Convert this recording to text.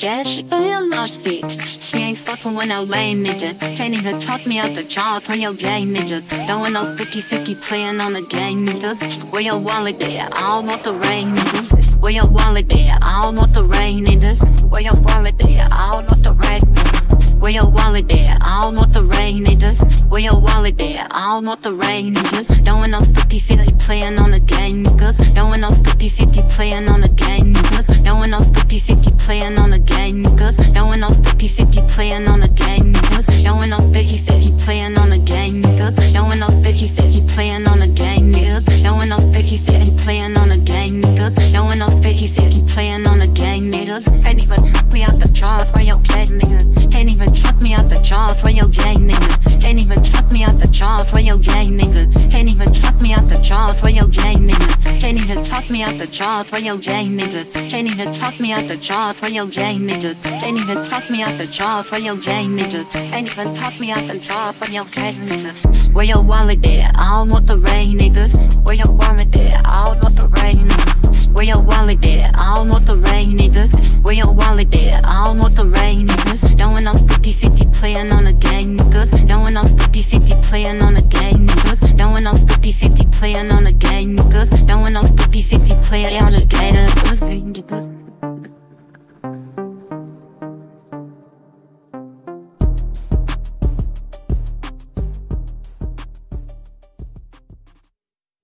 Yeah, she feel lost bitch. She ain't fucking with no lame nigga. Can't even talk me out the jaws when you're gay nigga. Throwing those sticky sicky playing on the game nigga. Where your wallet there? I don't want the rain nigga. Where your wallet there? I don't want the rain Where your wallet there? I don't want the rain nigga. Where your wallet there? I don't want the rain nigga. Throwing those sticky sicky playing on the game nigga. Throwing those sticky sicky playing on the game nigga. Throwing those sticky sicky playing on the game nigga. Throwing those sticky sicky playing on on the game nigga. Throwing those sticky said he playing on the game nigga. Can't even chuck me out the jaws for your gay nigga. Can't even chuck me out the jaws for your gay nigga. Can't even chuck me out the jaws for your gay nigga. Can't even chuck me out the jaws for your gay nigga. Can't even talk me out the jaws for your gay nigga. Can't even talk me out the jaws for your gay nigga. Can't even talk me out the jaws for your gay nigga. Can't even talk me out the jaws for your gay nigga. Where your wallet there? I don't want the rain nigga. The game nigga. Don't want no sticky city playing on the game nigga. Don't want no sticky city playing on the game nigga. Don't want no sticky city playing on the game nigga.